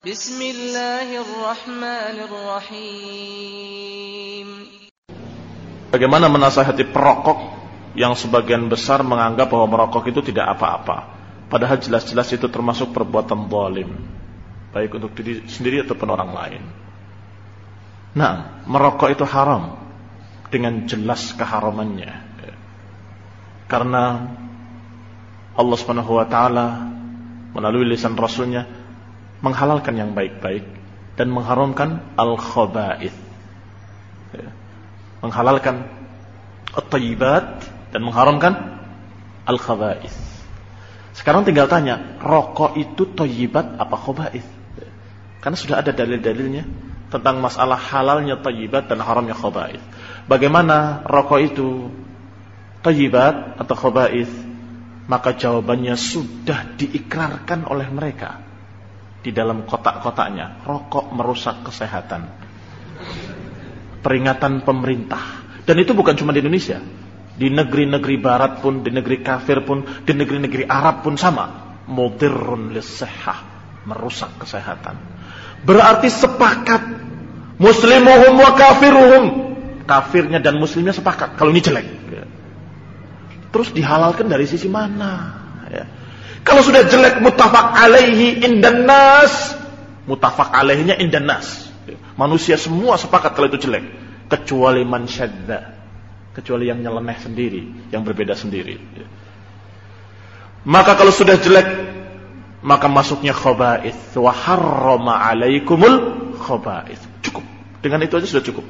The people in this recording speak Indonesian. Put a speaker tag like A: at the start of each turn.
A: Bismillahirrahmanirrahim.
B: Bagaimana menasihati perokok yang sebagian besar menganggap bahwa merokok itu tidak apa-apa. Padahal jelas-jelas itu termasuk perbuatan zalim. Baik untuk diri sendiri ataupun orang lain. Nah, merokok itu haram dengan jelas keharamannya. Karena Allah Subhanahu wa taala melalui lisan rasulnya menghalalkan yang baik-baik dan mengharamkan al-khaba'ith. Menghalalkan at-tayyibat dan mengharamkan al-khaba'ith. Sekarang tinggal tanya, rokok itu tayyibat apa khaba'ith? Karena sudah ada dalil-dalilnya tentang masalah halalnya tayyibat dan haramnya khaba'ith. Bagaimana rokok itu tayyibat atau khaba'ith? Maka jawabannya sudah diikrarkan oleh mereka di dalam kotak-kotaknya. Rokok merusak kesehatan. Peringatan pemerintah. Dan itu bukan cuma di Indonesia. Di negeri-negeri barat pun, di negeri kafir pun, di negeri-negeri Arab pun sama. Mudirrun lisehah. Merusak kesehatan. Berarti sepakat. Muslimuhum wa kafiruhum kafirnya dan muslimnya sepakat kalau ini jelek. Terus dihalalkan dari sisi mana? Ya. Kalau sudah jelek mutafak alaihi indan nas, mutafak alaihinya indan nas. Manusia semua sepakat kalau itu jelek, kecuali man syadda, kecuali yang nyeleneh sendiri, yang berbeda sendiri. Maka kalau sudah jelek, maka masuknya khaba'ith wa harrama alaikumul khaba'ith. Cukup. Dengan itu aja sudah cukup.